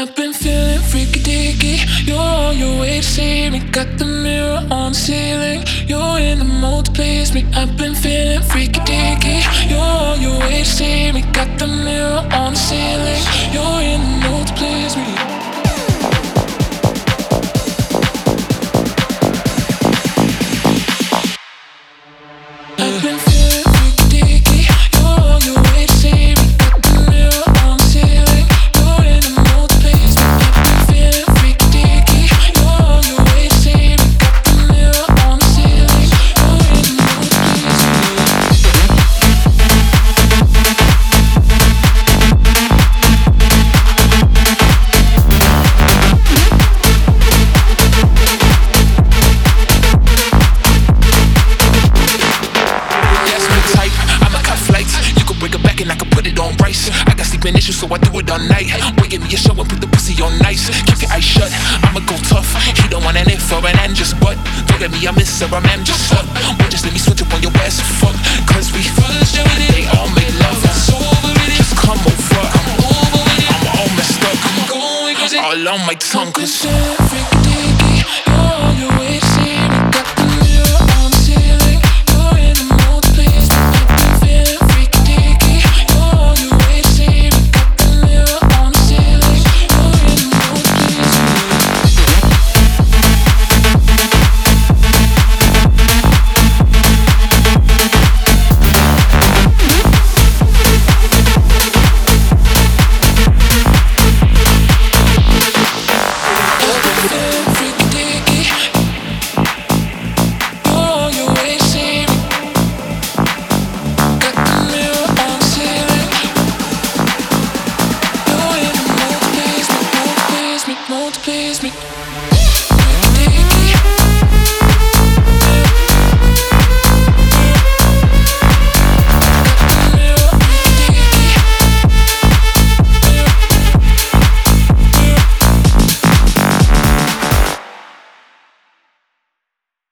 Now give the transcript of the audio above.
I've been feeling freaky deaky. You're on your way to see me. Got the mirror on the ceiling. You're in the mood to please me. I've been feeling freaky deaky. You're on your way to see me. Got the mirror on the ceiling. You're in the mood to please me. I've been so I do it all night. Wait, give me a show and put the pussy on nice. Keep your eyes shut, I'ma go tough. He don't want an if or an and just what? Don't get me i miss or a man just fuck. Well, just let me switch up on your ass, fuck. Cause we fuck, do it, they all make love. So over it, just come over. I'm over it, I'm all messed up. I'm going crazy. All on my tongue, cause. me.